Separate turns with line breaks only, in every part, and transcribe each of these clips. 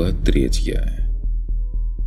Глава третья.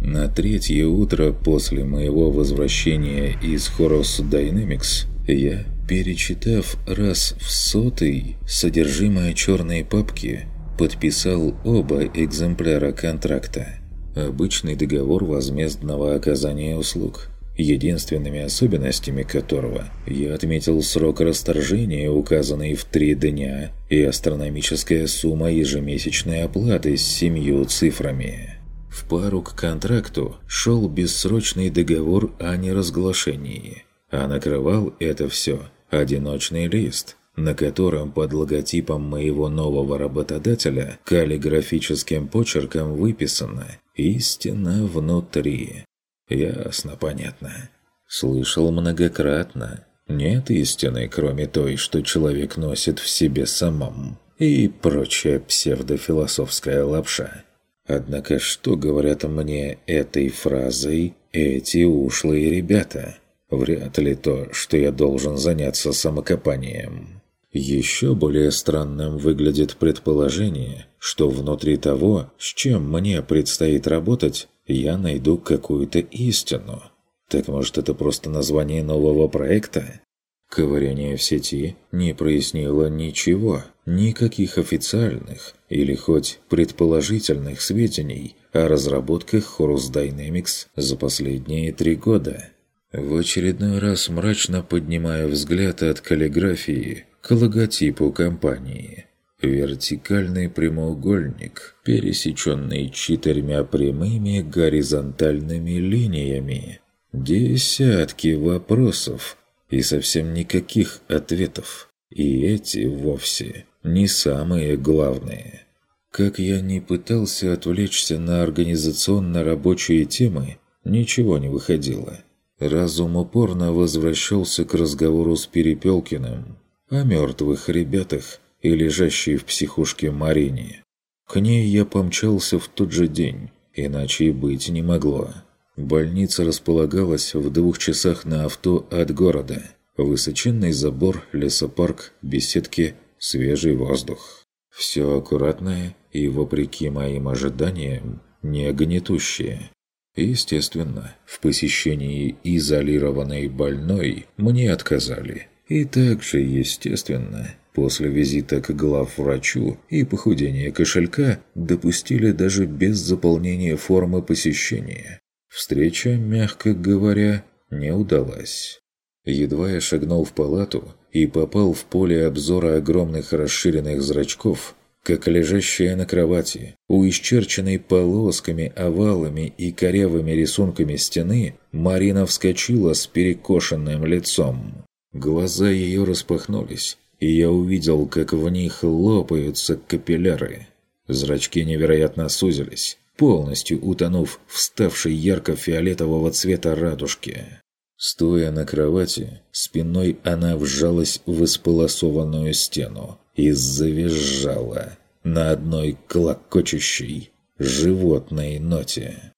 На третье утро после моего возвращения из Horus Dynamics я, перечитав раз в сотый содержимое черной папки, подписал оба экземпляра контракта. Обычный договор возмездного оказания услуг – единственными особенностями которого я отметил срок расторжения, указанный в три дня, и астрономическая сумма ежемесячной оплаты с семью цифрами. В пару к контракту шел бессрочный договор о неразглашении, а накрывал это все одиночный лист, на котором под логотипом моего нового работодателя каллиграфическим почерком выписано «Истина внутри». Ясно, понятно. Слышал многократно. Нет истины, кроме той, что человек носит в себе самом. И прочая псевдофилософская лапша. Однако что говорят мне этой фразой эти ушлые ребята? Вряд ли то, что я должен заняться самокопанием. Еще более странным выглядит предположение, что внутри того, с чем мне предстоит работать, я найду какую-то истину. Так может это просто название нового проекта? Ковыряние в сети не прояснило ничего, никаких официальных или хоть предположительных сведений о разработках Horus Dynamics за последние три года. В очередной раз мрачно поднимаю взгляд от каллиграфии к логотипу компании – Вертикальный прямоугольник, пересеченный четырьмя прямыми горизонтальными линиями. Десятки вопросов и совсем никаких ответов. И эти вовсе не самые главные. Как я не пытался отвлечься на организационно-рабочие темы, ничего не выходило. Разум упорно возвращался к разговору с Перепелкиным о мертвых ребятах, и лежащей в психушке Марине. К ней я помчался в тот же день, иначе и быть не могло. Больница располагалась в двух часах на авто от города. Высоченный забор, лесопарк, беседки, свежий воздух. Все аккуратное и, вопреки моим ожиданиям, не гнетущее. Естественно, в посещении изолированной больной мне отказали. И также, естественно, После визита к главврачу и похудения кошелька допустили даже без заполнения формы посещения. Встреча, мягко говоря, не удалась. Едва я шагнул в палату и попал в поле обзора огромных расширенных зрачков, как лежащая на кровати, у исчерченной полосками, овалами и корявыми рисунками стены, Марина вскочила с перекошенным лицом. Глаза ее распахнулись, и я увидел, как в них лопаются капилляры. Зрачки невероятно сузились, полностью утонув в ставшей ярко-фиолетового цвета радужке. Стоя на кровати, спиной она вжалась в исполосованную стену и завизжала на одной клокочущей животной ноте.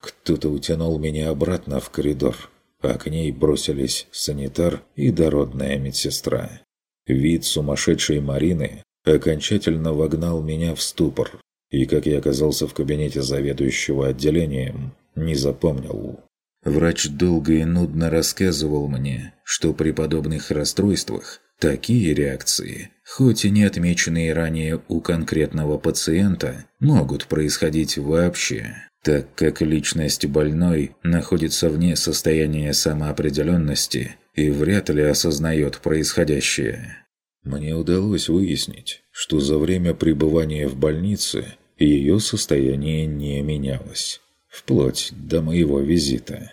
Кто-то утянул меня обратно в коридор, а к ней бросились санитар и дородная медсестра. Вид сумасшедшей Марины окончательно вогнал меня в ступор, и как я оказался в кабинете заведующего отделением, не запомнил. Врач долго и нудно рассказывал мне, что при подобных расстройствах такие реакции, хоть и не отмеченные ранее у конкретного пациента, могут происходить вообще, так как личность больной находится вне состояния самоопределенности и вряд ли осознает происходящее. Мне удалось выяснить, что за время пребывания в больнице ее состояние не менялось, вплоть до моего визита.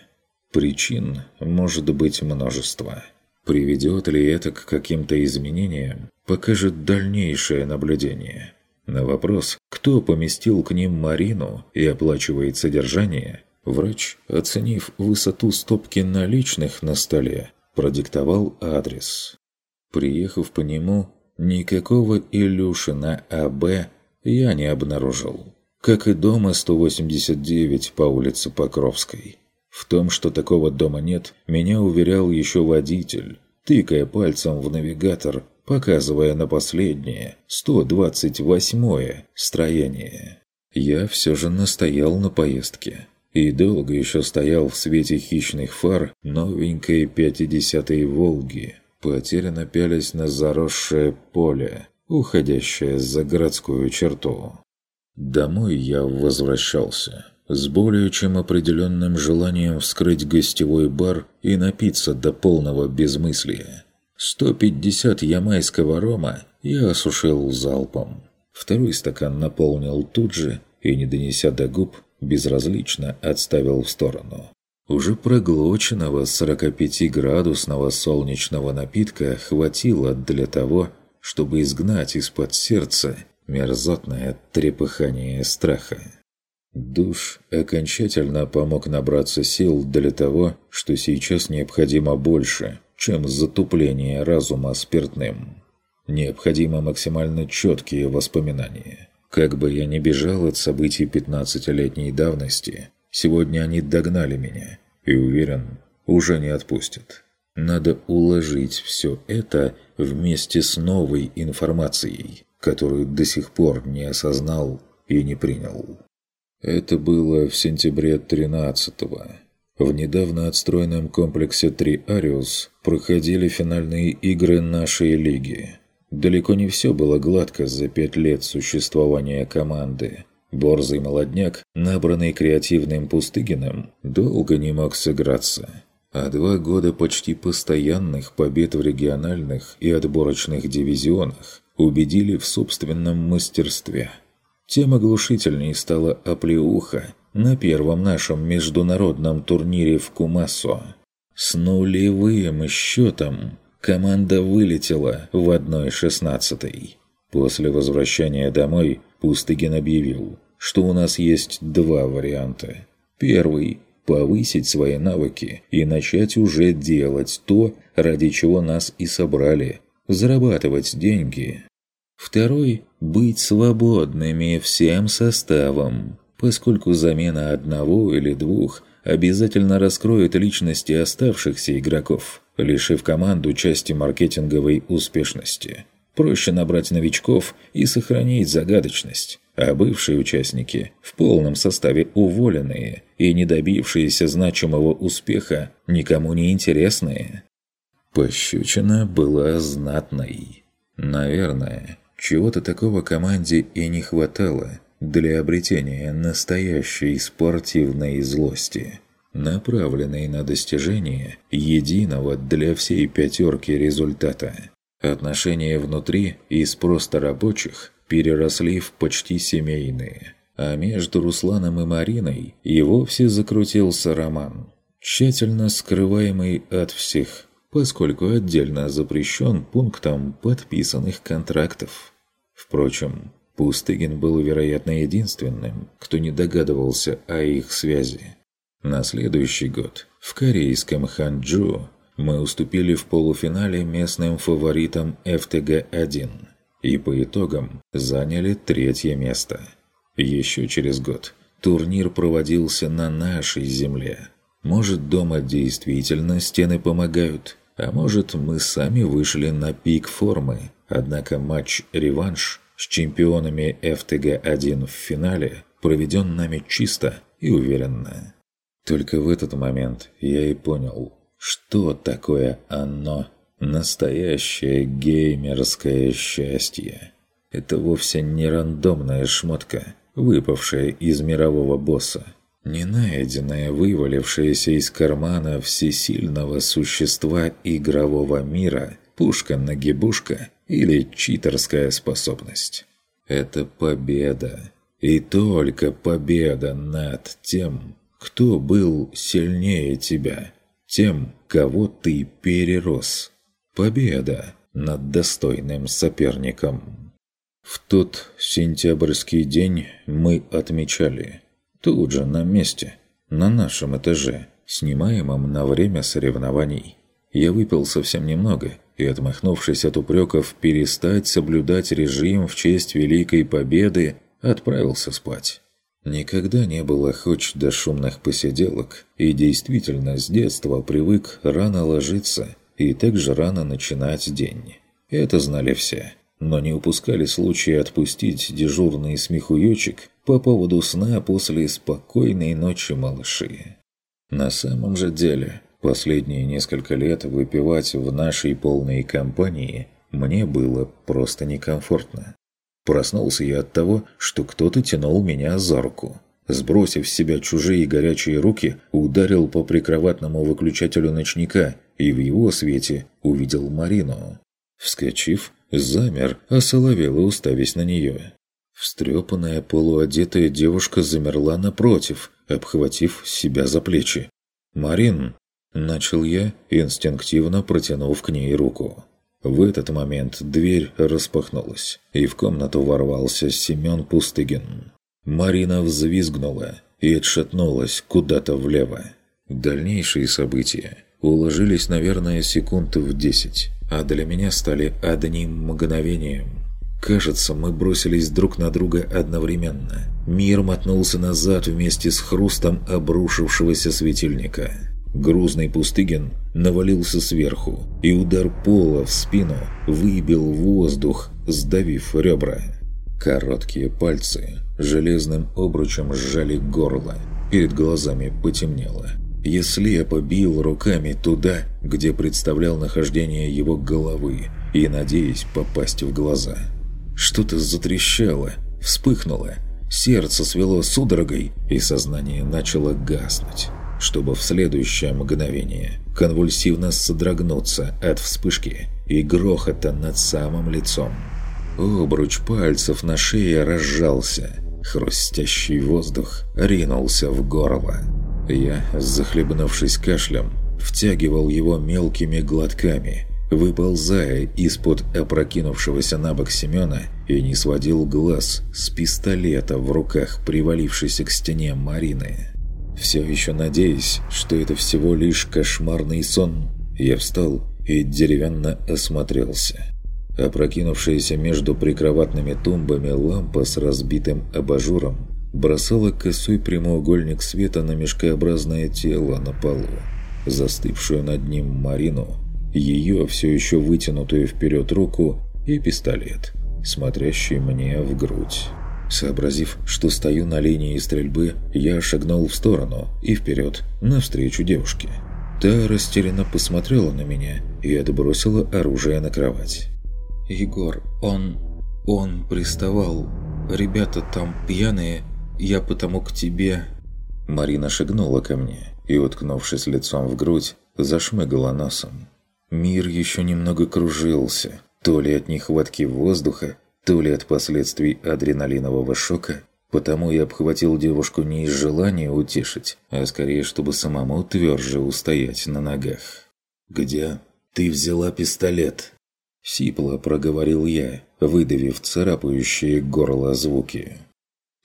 Причин может быть множество. Приведет ли это к каким-то изменениям, покажет дальнейшее наблюдение. На вопрос, кто поместил к ним Марину и оплачивает содержание, врач, оценив высоту стопки наличных на столе, продиктовал адрес. Приехав по нему, никакого Илюшина АБ я не обнаружил. Как и дома 189 по улице Покровской. В том, что такого дома нет, меня уверял еще водитель, тыкая пальцем в навигатор, показывая на последнее, 128-е строение. Я все же настоял на поездке. И долго еще стоял в свете хищных фар новенькой 50-й «Волги», потерянно пялись на заросшее поле, уходящее за городскую черту. Домой я возвращался с более чем определенным желанием вскрыть гостевой бар и напиться до полного безмыслия. 150 ямайского рома я осушил залпом. Второй стакан наполнил тут же и, не донеся до губ, безразлично отставил в сторону. Уже проглоченного 45-градусного солнечного напитка хватило для того, чтобы изгнать из-под сердца мерзотное трепыхание страха. Душ окончательно помог набраться сил для того, что сейчас необходимо больше, чем затупление разума спиртным. Необходимо максимально четкие воспоминания. Как бы я ни бежал от событий 15-летней давности, сегодня они догнали меня и, уверен, уже не отпустят. Надо уложить все это вместе с новой информацией, которую до сих пор не осознал и не принял. Это было в сентябре 13-го. В недавно отстроенном комплексе «Три Ариус» проходили финальные игры нашей лиги. Далеко не все было гладко за пять лет существования команды. Борзый молодняк, набранный креативным Пустыгиным, долго не мог сыграться. А два года почти постоянных побед в региональных и отборочных дивизионах убедили в собственном мастерстве – тем оглушительней стала оплеуха на первом нашем международном турнире в Кумасо. С нулевым счетом команда вылетела в 1-16. После возвращения домой Пустыгин объявил, что у нас есть два варианта. Первый – повысить свои навыки и начать уже делать то, ради чего нас и собрали – зарабатывать деньги. Второй – быть свободными всем составом, поскольку замена одного или двух обязательно раскроет личности оставшихся игроков, лишив команду части маркетинговой успешности. Проще набрать новичков и сохранить загадочность, а бывшие участники, в полном составе уволенные и не добившиеся значимого успеха, никому не интересные. Пощечина была знатной. Наверное, чего-то такого команде и не хватало для обретения настоящей спортивной злости, направленной на достижение единого для всей пятерки результата. Отношения внутри из просто рабочих переросли в почти семейные, а между Русланом и Мариной и вовсе закрутился роман, тщательно скрываемый от всех, поскольку отдельно запрещен пунктом подписанных контрактов. Впрочем, Пустыгин был, вероятно, единственным, кто не догадывался о их связи. На следующий год в корейском Ханчжу мы уступили в полуфинале местным фаворитам ФТГ-1 и по итогам заняли третье место. Еще через год турнир проводился на нашей земле. Может, дома действительно стены помогают, а может, мы сами вышли на пик формы, однако матч-реванш с чемпионами ФТГ-1 в финале проведен нами чисто и уверенно. Только в этот момент я и понял, что такое оно, настоящее геймерское счастье. Это вовсе не рандомная шмотка, выпавшая из мирового босса, не найденная, вывалившаяся из кармана всесильного существа игрового мира, пушка-нагибушка или читерская способность. Это победа. И только победа над тем, кто был сильнее тебя, тем, кого ты перерос. Победа над достойным соперником. В тот сентябрьский день мы отмечали. Тут же, на месте, на нашем этаже, снимаемом на время соревнований. Я выпил совсем немного и, отмахнувшись от упреков перестать соблюдать режим в честь Великой Победы, отправился спать. Никогда не было хоть до шумных посиделок, и действительно с детства привык рано ложиться и также рано начинать день. Это знали все, но не упускали случая отпустить дежурный смехуёчек по поводу сна после спокойной ночи малыши. На самом же деле, последние несколько лет выпивать в нашей полной компании мне было просто некомфортно. Проснулся я от того, что кто-то тянул меня за руку. Сбросив с себя чужие горячие руки, ударил по прикроватному выключателю ночника и в его свете увидел Марину. Вскочив, замер, осоловел и уставясь на нее. Встрепанная полуодетая девушка замерла напротив, обхватив себя за плечи. «Марин!» – начал я, инстинктивно протянув к ней руку. В этот момент дверь распахнулась, и в комнату ворвался Семен Пустыгин. Марина взвизгнула и отшатнулась куда-то влево. Дальнейшие события уложились, наверное, секунд в десять, а для меня стали одним мгновением. Кажется, мы бросились друг на друга одновременно. Мир мотнулся назад вместе с хрустом обрушившегося светильника. Грузный Пустыгин навалился сверху, и удар пола в спину выбил воздух, сдавив ребра. Короткие пальцы железным обручем сжали горло. Перед глазами потемнело. Я слепо бил руками туда, где представлял нахождение его головы, и надеясь попасть в глаза. Что-то затрещало, вспыхнуло, сердце свело судорогой, и сознание начало гаснуть, чтобы в следующее мгновение конвульсивно содрогнуться от вспышки и грохота над самым лицом. Обруч пальцев на шее разжался – Хрустящий воздух ринулся в горло. Я, захлебнувшись кашлем, втягивал его мелкими глотками, выползая из-под опрокинувшегося на бок Семена и не сводил глаз с пистолета в руках привалившейся к стене Марины. Все еще надеясь, что это всего лишь кошмарный сон, я встал и деревянно осмотрелся. Опрокинувшаяся между прикроватными тумбами лампа с разбитым абажуром бросала косой прямоугольник света на мешкообразное тело на полу, застывшую над ним Марину, ее все еще вытянутую вперед руку и пистолет, смотрящий мне в грудь. Сообразив, что стою на линии стрельбы, я шагнул в сторону и вперед, навстречу девушке. Та растерянно посмотрела на меня и отбросила оружие на кровать.
Егор, он... он приставал. Ребята там пьяные, я потому к тебе...»
Марина шагнула ко мне и, уткнувшись лицом в грудь, зашмыгала носом. Мир еще немного кружился, то ли от нехватки воздуха, то ли от последствий адреналинового шока, потому я обхватил девушку не из желания утешить, а скорее, чтобы самому тверже устоять на ногах. «Где ты взяла пистолет?» Сипло проговорил я, выдавив царапающие горло звуки.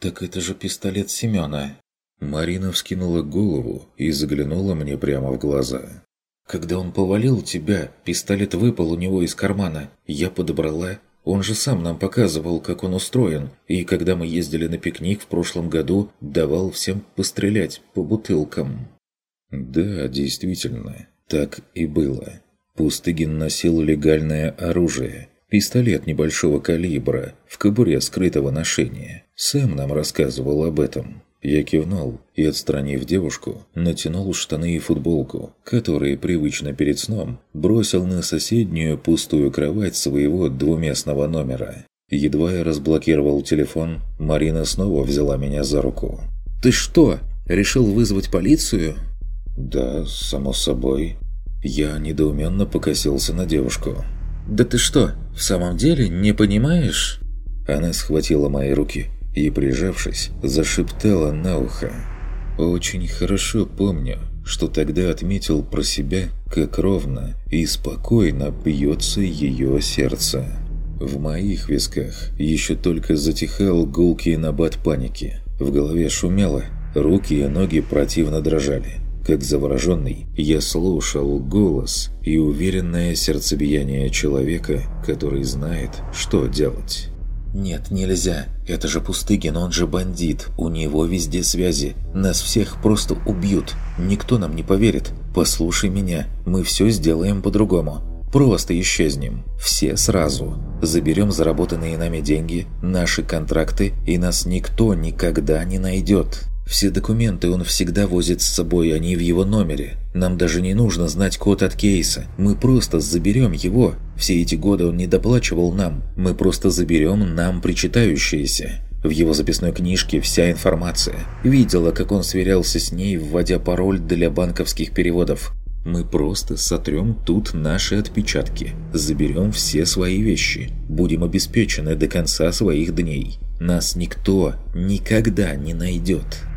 «Так это же пистолет Семена!»
Марина вскинула голову и заглянула мне прямо в глаза.
«Когда он повалил тебя, пистолет выпал у него из кармана. Я подобрала. Он же сам нам показывал, как он устроен, и когда мы ездили на пикник в прошлом году, давал всем пострелять по бутылкам».
«Да, действительно, так и было. Пустыгин носил легальное оружие, пистолет небольшого калибра, в кобуре скрытого ношения. Сам нам рассказывал об этом. Я кивнул и, отстранив девушку, натянул штаны и футболку, которые привычно перед сном бросил на соседнюю пустую кровать своего двуместного номера. Едва я разблокировал телефон, Марина снова взяла меня за руку.
«Ты что, решил вызвать полицию?»
«Да, само собой», я недоуменно покосился на девушку.
«Да ты что, в самом деле не понимаешь?»
Она схватила мои руки и, прижавшись, зашептала на ухо. «Очень хорошо помню, что тогда отметил про себя, как ровно и спокойно бьется ее сердце. В моих висках еще только затихал гулкий набат паники. В голове шумело, руки и ноги противно дрожали. Как завороженный, я слушал голос и уверенное сердцебиение человека, который знает, что делать.
«Нет, нельзя. Это же Пустыгин, он же бандит. У него везде связи. Нас всех просто убьют. Никто нам не поверит. Послушай меня, мы все сделаем по-другому. Просто исчезнем. Все сразу. Заберем заработанные нами деньги, наши контракты, и нас никто никогда не найдет. Все документы он всегда возит с собой, они в его номере. Нам даже не нужно знать код от кейса. Мы просто заберем его. Все эти годы он не доплачивал нам. Мы просто заберем нам причитающееся. В его записной книжке вся информация. Видела, как он сверялся с ней, вводя пароль для банковских переводов. Мы просто сотрем тут наши отпечатки, заберем все свои вещи, будем обеспечены до конца своих дней. Нас никто никогда не найдет.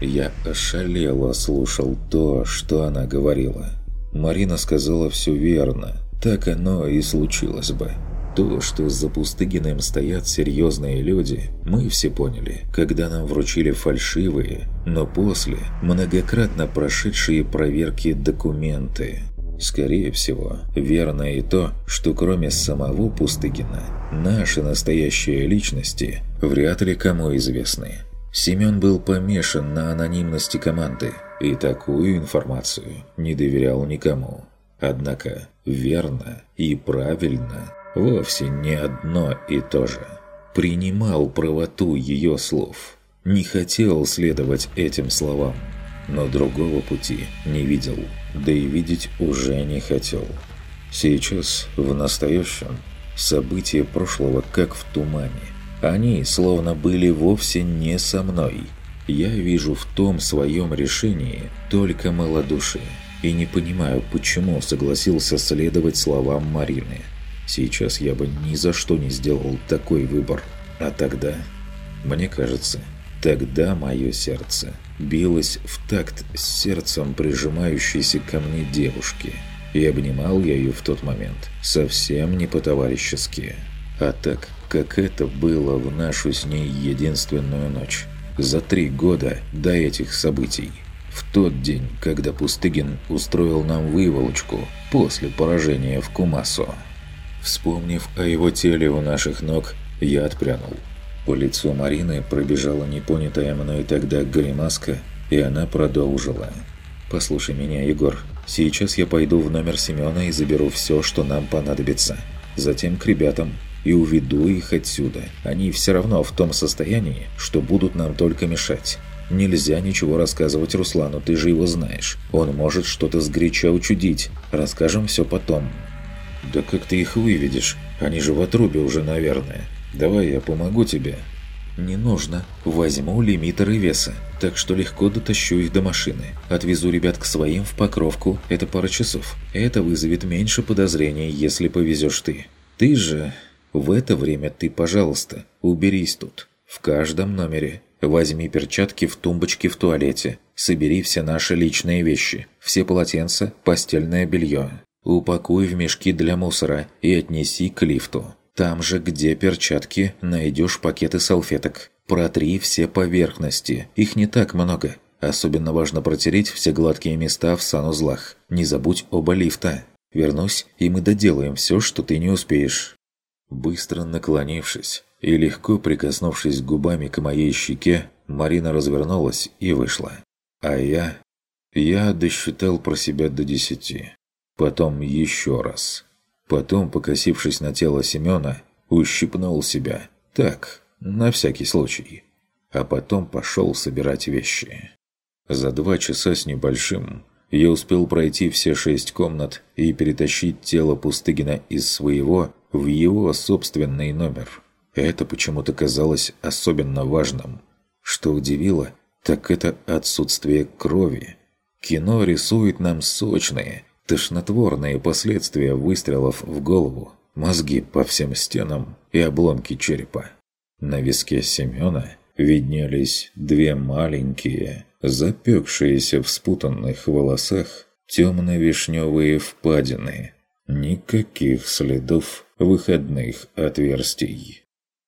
Я ошалело слушал то, что она говорила. Марина сказала все верно. Так оно и случилось бы. То, что за Пустыгиным стоят серьезные люди, мы все поняли, когда нам вручили фальшивые, но после многократно прошедшие проверки документы. Скорее всего, верно и то, что кроме самого Пустыгина, наши настоящие личности вряд ли кому известны. Семен был помешан на анонимности команды и такую информацию не доверял никому. Однако верно и правильно вовсе не одно и то же. Принимал правоту ее слов. Не хотел следовать этим словам, но другого пути не видел, да и видеть уже не хотел. Сейчас, в настоящем, события прошлого как в тумане. Они словно были вовсе не со мной. Я вижу в том своем решении только малодушие и не понимаю, почему согласился следовать словам Марины. Сейчас я бы ни за что не сделал такой выбор. А тогда, мне кажется, тогда мое сердце билось в такт с сердцем прижимающейся ко мне девушки. И обнимал я ее в тот момент совсем не по-товарищески. А так, как это было в нашу с ней единственную ночь. За три года до этих событий. В тот день, когда Пустыгин устроил нам выволочку после поражения в Кумасо. Вспомнив о его теле у наших ног, я отпрянул. По лицу Марины пробежала непонятая мной тогда гримаска, и она продолжила. «Послушай меня, Егор. Сейчас я пойду в номер Семена и заберу все, что нам понадобится. Затем к ребятам и уведу их отсюда. Они все равно в том состоянии, что будут нам только мешать. Нельзя ничего рассказывать Руслану, ты же его знаешь. Он может что-то сгоряча учудить. Расскажем все потом. Да как ты их выведешь? Они же в отрубе уже, наверное. Давай я помогу тебе. Не нужно. Возьму лимитеры веса, так что легко дотащу их до машины. Отвезу ребят к своим в Покровку, это пара часов. Это вызовет меньше подозрений, если повезешь ты. Ты же... В это время ты, пожалуйста, уберись тут. В каждом номере. Возьми перчатки в тумбочке в туалете. Собери все наши личные вещи. Все полотенца, постельное белье. Упакуй в мешки для мусора и отнеси к лифту. Там же, где перчатки, найдешь пакеты салфеток. Протри все поверхности. Их не так много. Особенно важно протереть все гладкие места в санузлах. Не забудь оба лифта. Вернусь, и мы доделаем все, что ты не успеешь. Быстро наклонившись и легко прикоснувшись губами к моей щеке, Марина развернулась и вышла. А я... Я досчитал про себя до десяти. Потом еще раз. Потом, покосившись на тело Семена, ущипнул себя. Так, на всякий случай. А потом пошел собирать вещи. За два часа с небольшим я успел пройти все шесть комнат и перетащить тело Пустыгина из своего в его собственный номер. Это почему-то казалось особенно важным. Что удивило, так это отсутствие крови. Кино рисует нам сочные, тошнотворные последствия выстрелов в голову, мозги по всем стенам и обломки черепа. На виске Семена виднелись две маленькие, запекшиеся в спутанных волосах темно-вишневые впадины. Никаких следов выходных отверстий.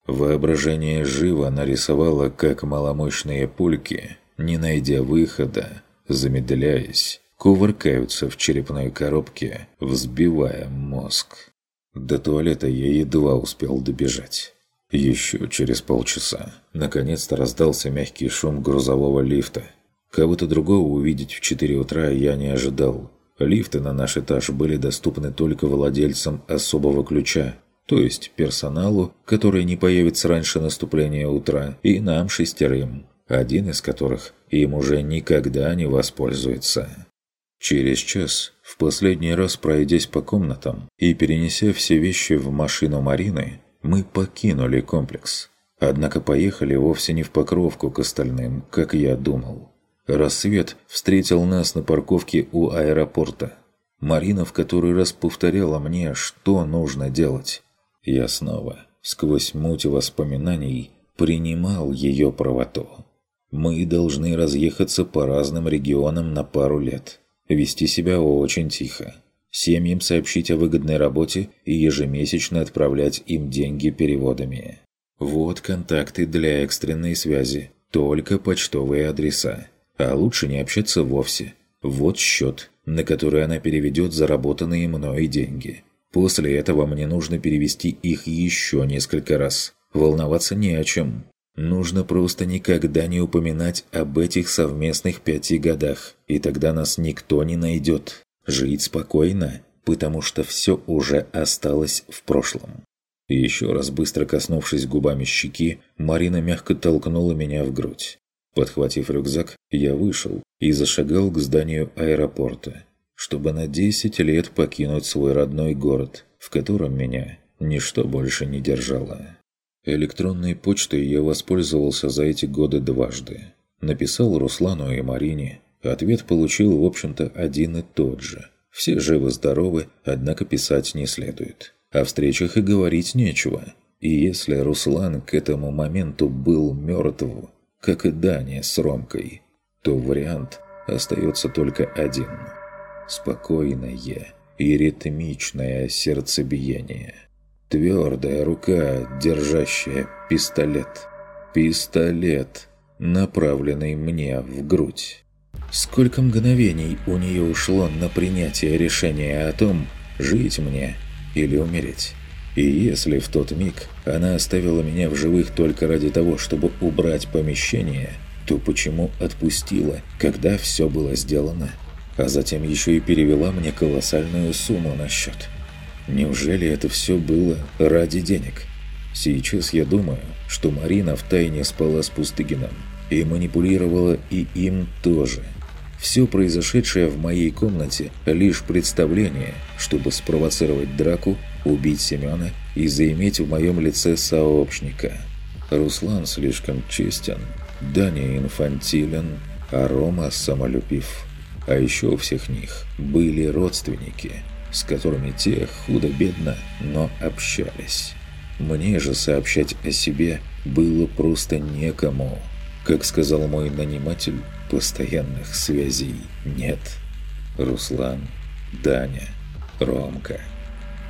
Воображение живо нарисовало, как маломощные пульки, не найдя выхода, замедляясь, кувыркаются в черепной коробке, взбивая мозг. До туалета я едва успел добежать. Еще через полчаса наконец-то раздался мягкий шум грузового лифта. Кого-то другого увидеть в 4 утра я не ожидал.
Лифты на наш этаж были доступны только владельцам особого ключа, то есть персоналу, который не появится раньше наступления утра, и нам шестерым, один из которых им уже никогда не воспользуется. Через час, в последний раз пройдясь по комнатам и перенеся все вещи в машину Марины, мы покинули комплекс. Однако поехали вовсе не в Покровку к остальным, как я думал. Рассвет встретил нас на парковке у аэропорта. Марина в который раз повторяла мне, что нужно делать. Я снова, сквозь муть воспоминаний, принимал ее правоту. Мы должны разъехаться по разным регионам на пару лет. Вести себя очень тихо. Семьям сообщить о выгодной работе и ежемесячно отправлять им деньги переводами. Вот контакты для экстренной связи. Только почтовые адреса. А лучше не общаться вовсе. Вот счет, на который она переведет заработанные мной деньги. После этого мне нужно перевести их еще несколько раз. Волноваться не о чем. Нужно просто никогда не упоминать об этих совместных пяти годах, и тогда нас никто не найдет. Жить спокойно, потому что все уже осталось в прошлом. Еще раз быстро коснувшись губами щеки, Марина мягко толкнула меня в грудь. Подхватив рюкзак, я вышел и зашагал к зданию аэропорта, чтобы на 10 лет покинуть свой родной город, в котором меня ничто больше не держало. Электронной почтой я воспользовался за эти годы дважды. Написал Руслану и Марине. Ответ получил, в общем-то, один и тот же. Все живы-здоровы, однако писать не следует. О встречах и говорить нечего. И если Руслан к этому моменту был мертв, как и Даня с Ромкой, то вариант остается только один. Спокойное и ритмичное сердцебиение. Твердая рука, держащая пистолет. Пистолет, направленный мне в грудь. Сколько мгновений у нее ушло на принятие решения о том, жить мне или умереть. И если в тот миг она оставила меня в живых только ради того, чтобы убрать помещение, то почему отпустила, когда все было сделано? А затем еще и перевела мне колоссальную сумму на счет. Неужели это все было ради денег? Сейчас я думаю, что Марина втайне спала с Пустыгином и манипулировала и им тоже. Все произошедшее в моей комнате – лишь представление, чтобы спровоцировать драку убить Семена и заиметь в моем лице сообщника. Руслан слишком честен, Даня инфантилен, а Рома самолюбив. А еще у всех них были родственники, с которыми те худо-бедно, но общались. Мне же сообщать о себе было просто некому. Как сказал мой наниматель, постоянных связей нет. Руслан, Даня, Ромка –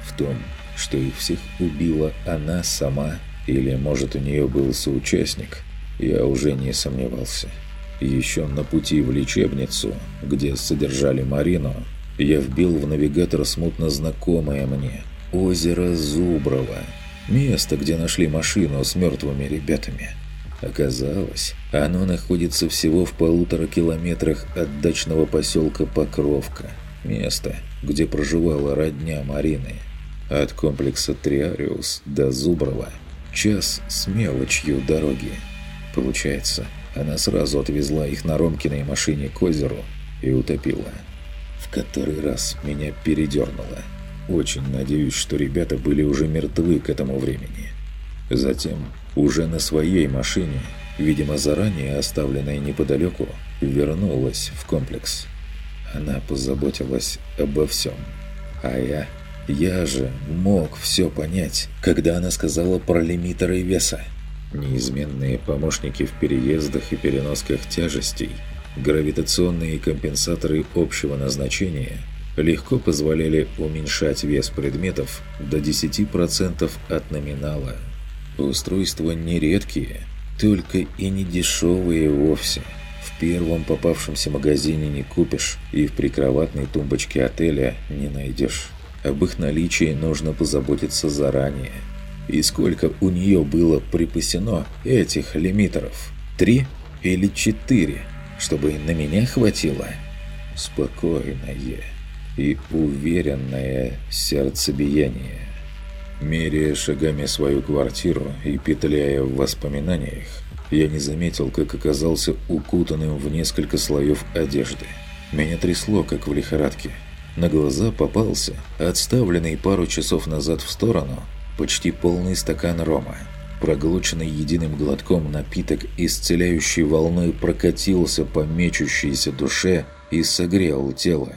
в том, что их всех убила она сама, или, может, у нее был соучастник, я уже не сомневался. Еще на пути в лечебницу, где содержали Марину, я вбил в навигатор смутно знакомое мне озеро Зуброво, место, где нашли машину с мертвыми ребятами. Оказалось, оно находится всего в полутора километрах от дачного поселка Покровка, место, где проживала родня Марины. От комплекса Триариус до Зуброва час с мелочью дороги. Получается, она сразу отвезла их на Ромкиной машине к озеру и утопила. В который раз меня передернуло. Очень надеюсь, что ребята были уже мертвы к этому времени. Затем, уже на своей машине, видимо заранее оставленной неподалеку, вернулась в комплекс. Она позаботилась обо всем. А я я же мог все понять, когда она сказала про лимитеры веса. Неизменные помощники в переездах и переносках тяжестей, гравитационные компенсаторы общего назначения легко позволяли уменьшать вес предметов до 10% от номинала. Устройства нередкие, только и не дешевые вовсе. В первом попавшемся магазине не купишь и в прикроватной тумбочке отеля не найдешь. Об их наличии нужно позаботиться заранее. И сколько у нее было припасено этих лимитеров? Три или четыре? Чтобы на меня хватило? Спокойное. и уверенное сердцебиение. Меряя шагами свою квартиру и петляя в воспоминаниях, я не заметил, как оказался укутанным в несколько слоев одежды. Меня трясло, как в лихорадке. На глаза попался, отставленный пару часов назад в сторону, почти полный стакан рома. Проглоченный единым глотком напиток исцеляющей волной прокатился по мечущейся душе и согрел тело.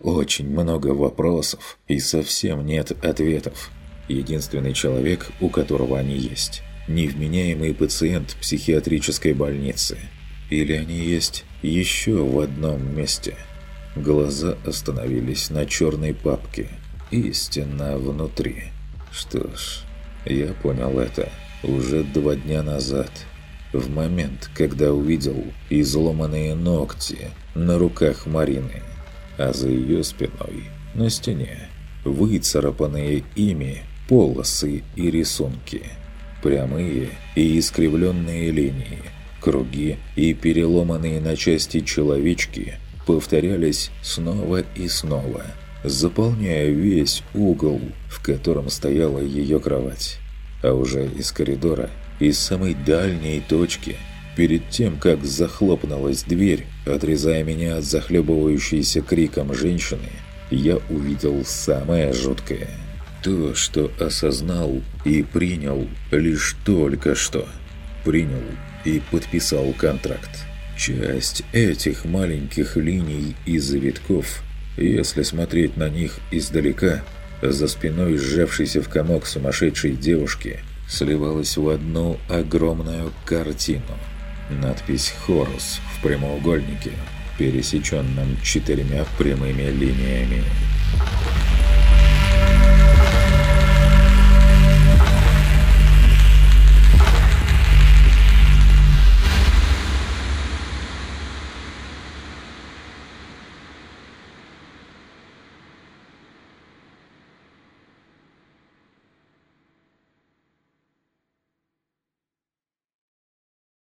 Очень много вопросов и совсем нет ответов. Единственный человек, у которого они есть. Невменяемый пациент психиатрической больницы. Или они есть еще в одном месте. Глаза остановились на черной папке. Истина внутри. Что ж, я понял это уже два дня назад. В момент, когда увидел изломанные ногти на руках Марины. А за ее спиной, на стене, выцарапанные ими полосы и рисунки. Прямые и искривленные линии, круги и переломанные на части человечки повторялись снова и снова, заполняя весь угол, в котором стояла ее кровать. А уже из коридора, из самой дальней точки, перед тем, как захлопнулась дверь, отрезая меня от захлебывающейся криком женщины, я увидел самое жуткое – то, что осознал и принял лишь только что. Принял и подписал контракт. Часть этих маленьких линий и завитков, если смотреть на них издалека, за спиной сжавшейся в комок сумасшедшей девушки, сливалась в одну огромную картину. Надпись «Хорус» в прямоугольнике, пересеченном четырьмя прямыми линиями.